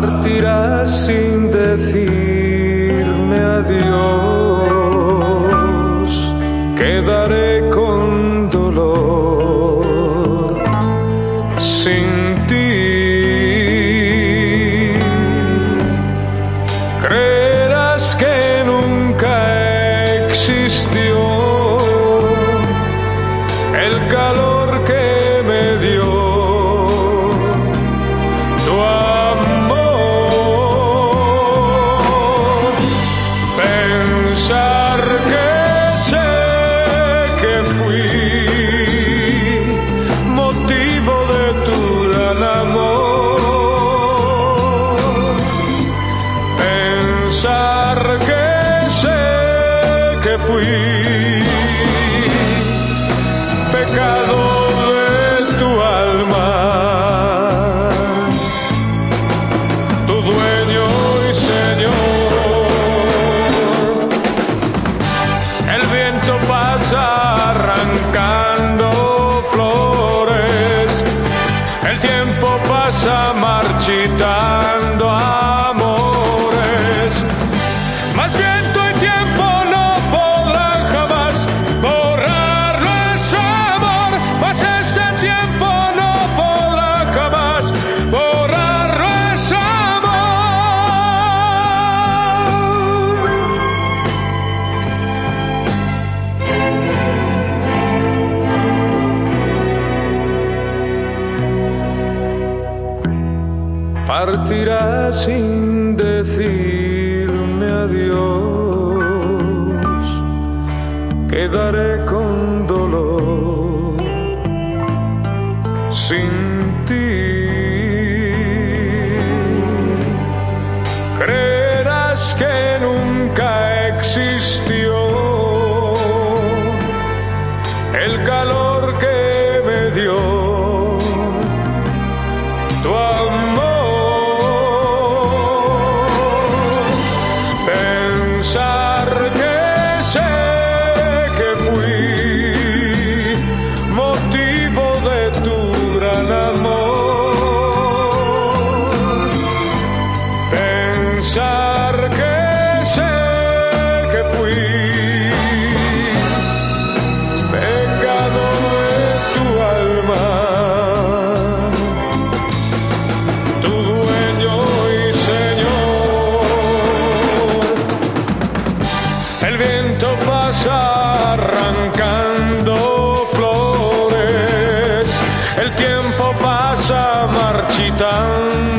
partirás sin decirme adiós. Quedaré con dolor sin ti. Creerás que nunca existió Pensar que sé que fui motivo de tu gran amor. Pensar que sé que fui pecado pasa Partirás sin decirme adiós, quedaré con dolor sin fui. Pecado de tu alma. Tu dueño y señor. El viento pasa arrancando flores, el tiempo pasa marchitando